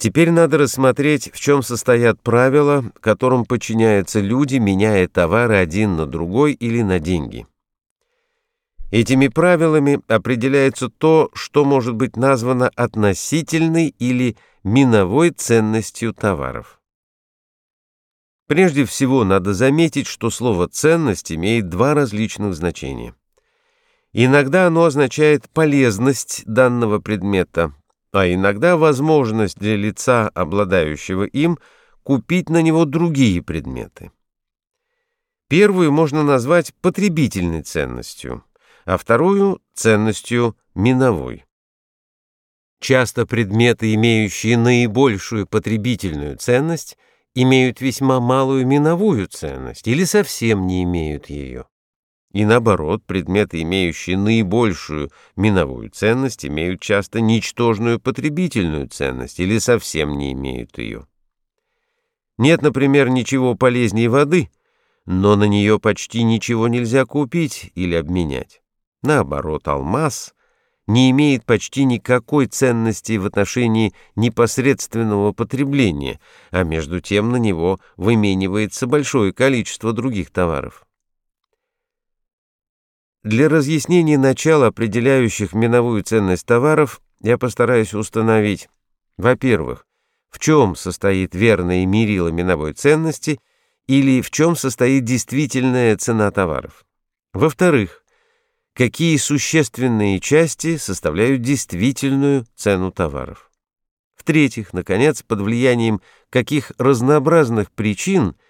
Теперь надо рассмотреть, в чем состоят правила, которым подчиняются люди, меняя товары один на другой или на деньги. Этими правилами определяется то, что может быть названо относительной или миновой ценностью товаров. Прежде всего надо заметить, что слово «ценность» имеет два различных значения. Иногда оно означает полезность данного предмета, а иногда возможность для лица, обладающего им, купить на него другие предметы. Первую можно назвать потребительной ценностью, а вторую – ценностью миновой. Часто предметы, имеющие наибольшую потребительную ценность, имеют весьма малую миновую ценность или совсем не имеют ее. И наоборот, предметы, имеющие наибольшую миновую ценность, имеют часто ничтожную потребительную ценность или совсем не имеют ее. Нет, например, ничего полезнее воды, но на нее почти ничего нельзя купить или обменять. Наоборот, алмаз не имеет почти никакой ценности в отношении непосредственного потребления, а между тем на него выменивается большое количество других товаров. Для разъяснения начала, определяющих миновую ценность товаров, я постараюсь установить, во-первых, в чем состоит верное мерило миновой ценности или в чем состоит действительная цена товаров. Во-вторых, какие существенные части составляют действительную цену товаров. В-третьих, наконец, под влиянием каких разнообразных причин –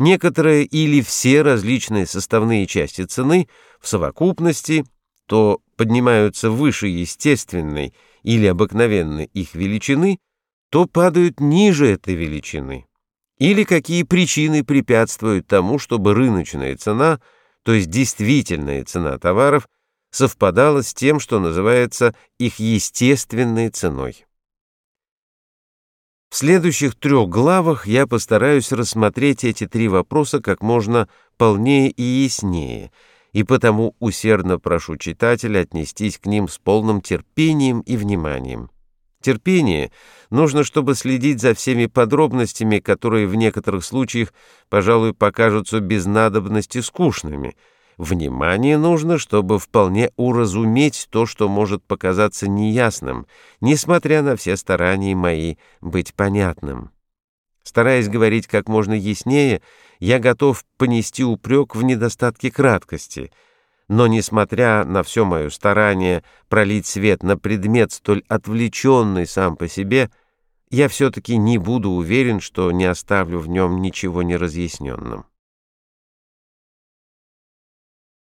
некоторые или все различные составные части цены в совокупности то поднимаются выше естественной или обыкновенной их величины, то падают ниже этой величины. Или какие причины препятствуют тому, чтобы рыночная цена, то есть действительная цена товаров, совпадала с тем, что называется их естественной ценой. Следующих трех главах я постараюсь рассмотреть эти три вопроса как можно полнее и яснее, и потому усердно прошу читателя отнестись к ним с полным терпением и вниманием. Терпение нужно, чтобы следить за всеми подробностями, которые в некоторых случаях, пожалуй, покажутся без надобности скучными — Внимание нужно, чтобы вполне уразуметь то, что может показаться неясным, несмотря на все старания мои быть понятным. Стараясь говорить как можно яснее, я готов понести упрек в недостатке краткости, но, несмотря на все мое старание пролить свет на предмет, столь отвлеченный сам по себе, я все-таки не буду уверен, что не оставлю в нем ничего неразъясненным.